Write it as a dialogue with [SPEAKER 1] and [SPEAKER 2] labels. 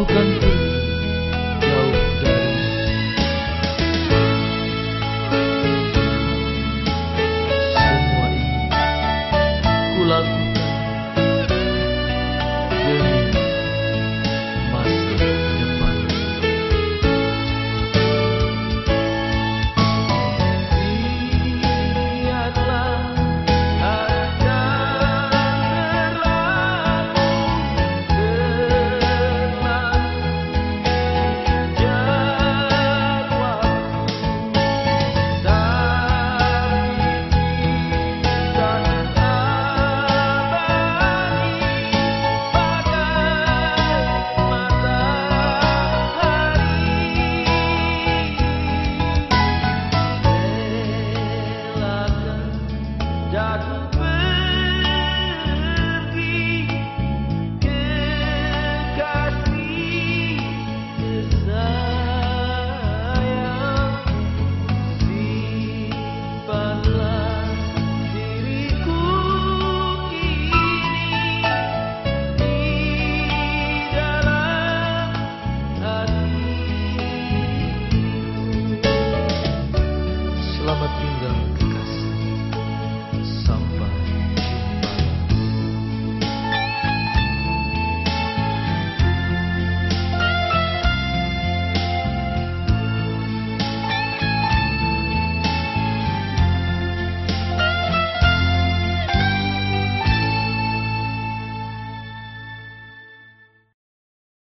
[SPEAKER 1] 不肯停 dark